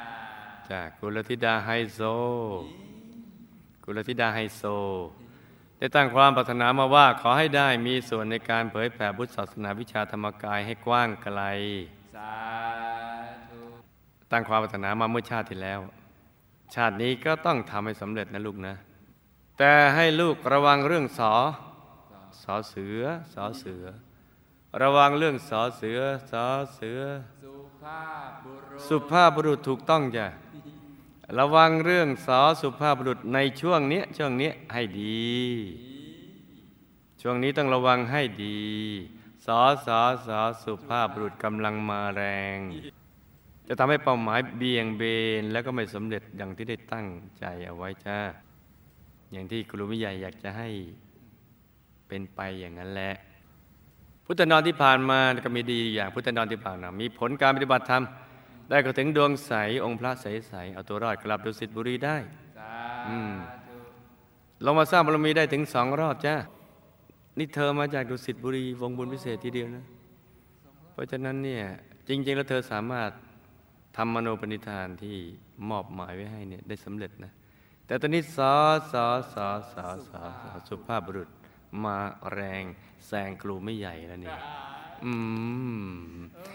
จากกุลธิดาไฮโซ กุลธิดาไฮโซ ได้ตั้งความปรารถนามาว่าขอให้ได้มีส่วนในการเผยแผ่พุทธศาสนาวิชาธรรมกายให้กว้างไกล ตั้งความปรารถนามาเมื่อชาติที่แล้ว ชาตินี้ก็ต้องทำให้สำเร็จนะลูกนะ แต่ให้ลูกระวังเรื่องสอสอเสือสอเสือ ระวังเรื่องสอเสือสอเสือ สุภาพบุรุษถูกต้องจ้ะระวังเรื่องสอสุภาพบุรุษในช่วงเนี้ยช่วงเนี้ยให้ดี ช่วงนี้ต้องระวังให้ดีสอสอสอสุภาพบุรุษกำลังมาแรง จะทำให้เป้าหมายเบี่ยงเบนแล้วก็ไม่สำเร็จอย่างที่ได้ตั้งใจเอาไว้จ้า อย่างที่ครูวิใหญ่อยากจะให้เป็นไปอย่างนั้นแหละพุทธนอนที่ผ่านมาก็มีดีอย่างพุทธนอนที่ผ่านมามีผลการปฏิบัติธรรม ได้เข้าถึงดวงใสองค์พระใสๆเอาตัวรอดกลับดุสิตบุรีได้สาอืมธุลงมาสร้างบารมีได้ถึงสองรอบจ้านี่เธอมาจากดุสิตบุรี วงบุญพิเศษทีเดียวนะ เพราะฉะนั้นเนี่ยจริง ๆ แล้วเธอสามารถทำมโนปณิธานที่มอบหมายไว้ให้เนี่ยได้สำเร็จนะ แต่ตอนนี้สอสอสอสอสอสอสุภาพบุรุษ มาแรงแซงครูไม่ใหญ่แล้วเนี่ยอืม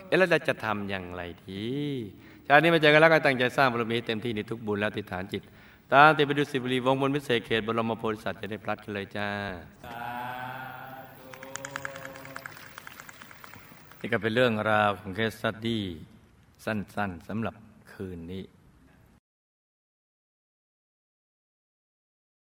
เอ๊ะแล้วเราจะทำอย่างไรทีชาตินี้มาเจอกันแล้วก็ตั้งใจสร้างบารมีเต็มที่ในทุกบุญแล้วติฐานจิต ตามติไปดูสิบรีวงบนวิเศษเขตบรมโพธิสัตว์จะได้พลัดกันเลยจ้านี่ก็เป็นเรื่องราวของเคสสตดี้สั้นๆสำหรับคืนนี้